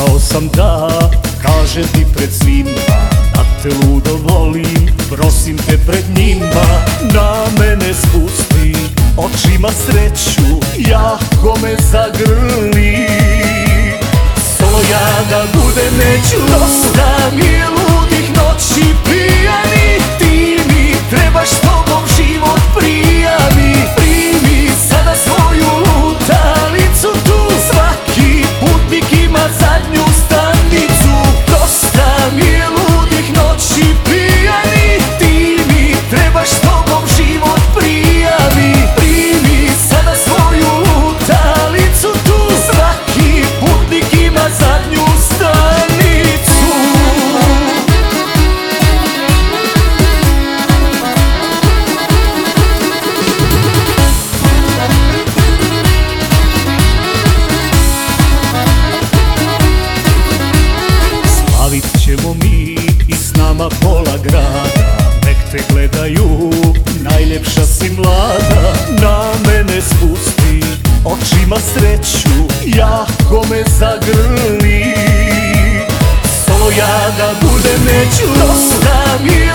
Rekao sam da, kažem ti pred svima Da te ludo volim, prosim te pred njima. Na mene spusti, očima sreću Jako me zagrli. Solo ja da budem, neću, ostavim nama pola grada Nek te gledaju, najljepša si mlada. Na mene spusti očima sreću Jako me zagrli. Solo ja da budem neću Dosta mi je